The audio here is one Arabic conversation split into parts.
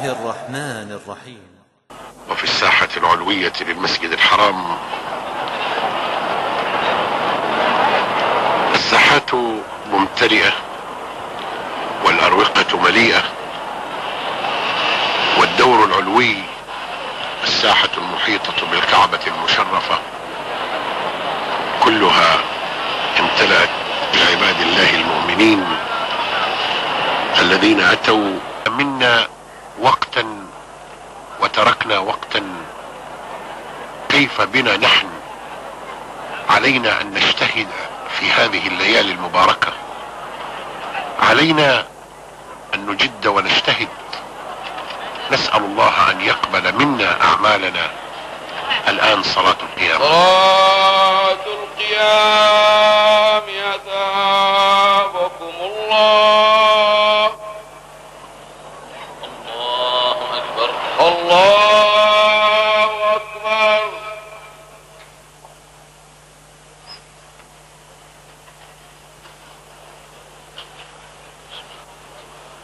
الله الرحمن الرحيم. وفي الساحة العلوية للمسجد الحرام. الساحات ممتلئة والأروقة مليئة. والدور العلوي الساحة المحيطة بالكعبة المشرفة. كلها امتلأت بعباد الله المؤمنين الذين أتوا منا وقتا وتركنا وقتا كيف بنا نحن علينا أن نجتهد في هذه الليالي المباركة؟ علينا أن نجد ونجتهد. نسأل الله أن يقبل منا أعمالنا. الآن صلاة القيام صلاة القيام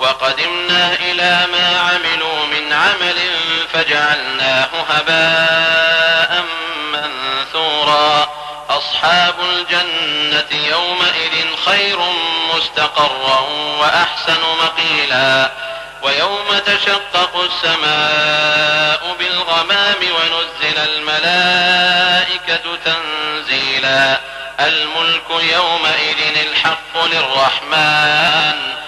وقدمنا إلى ما عملوا من عمل فجعلناه هباء منثورا. أصحاب الجنة يومئذ خير مستقرا وأحسن مقيلا. ويوم تشقق السماء بالغمام ونزل الملائكة تنزيلا. الملك يومئذ الحق للرحمن.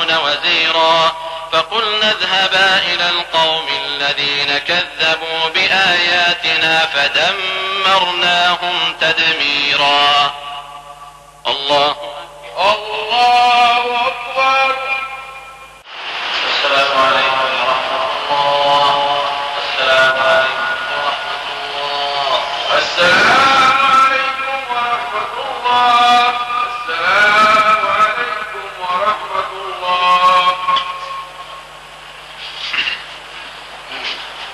فقلنا اذهبا إلى القوم الذين كذبوا بآياتنا فدمرناهم تدميرا. الله الله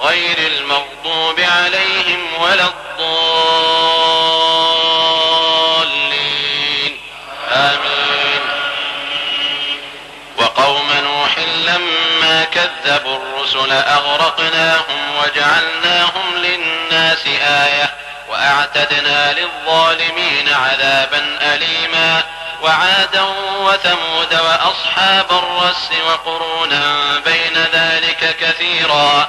غير المغضوب عليهم ولا الضالين. آمين. وقوم نوح لما كذبوا الرسل أغرقناهم وجعلناهم للناس آية وأعتدنا للظالمين عذابا أليما وعادا وثمود وأصحاب الرس وقرونا بين ذلك كثيرا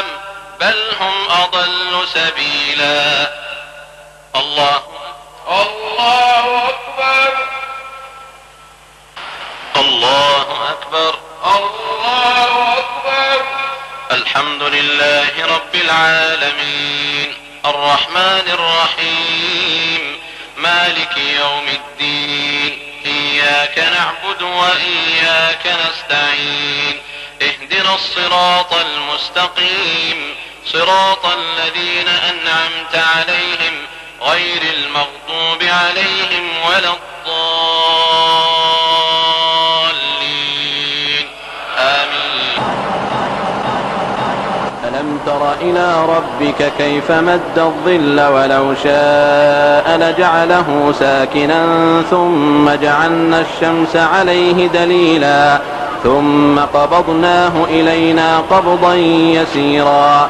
بل هم أضل سبيلا. الله. الله أكبر. الله أكبر. الله أكبر. الحمد لله رب العالمين. الرحمن الرحيم. مالك يوم الدين. إياك نعبد وإياك نستعين. اهدنا الصراط المستقيم. صراط الذين أنعمت عليهم غير المغضوب عليهم ولا الضالين. آمين. ألم تر إلى ربك كيف مد الظل ولو شاء لجعله ساكنا ثم جعلنا الشمس عليه دليلا ثم قبضناه إلينا قبضا يسيرا